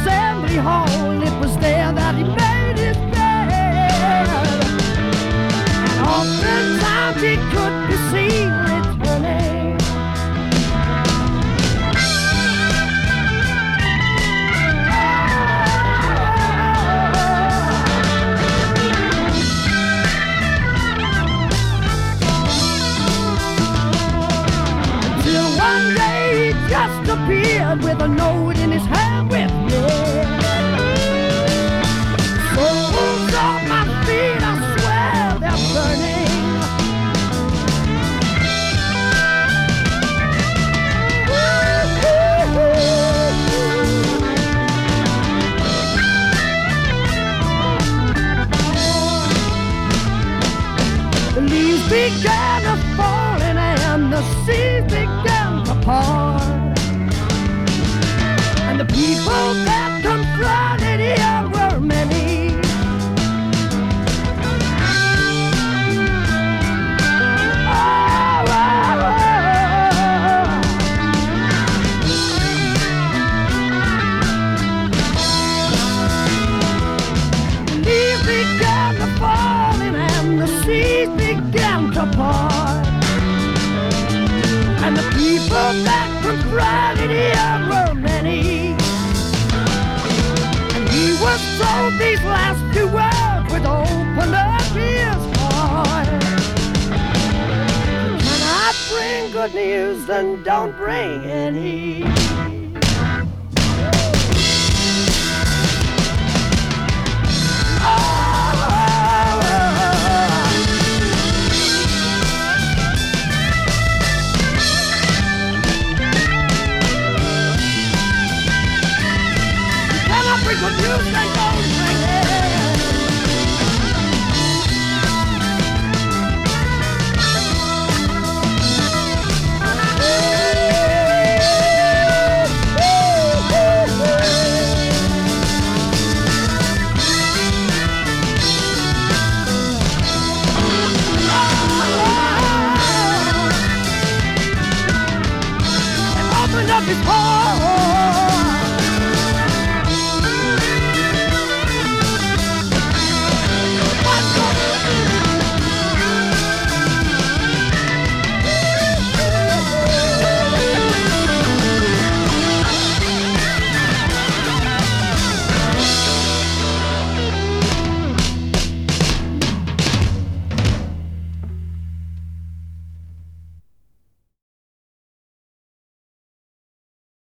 assembly hall. It was there that he made his bed. And oftentimes he could be seen returning. Until one day he just appeared with a note in his hand with leaves began that confronted him were many. And he was told these last two words with open up his heart. Can I bring good news? Then don't bring any. Oh, oh, oh.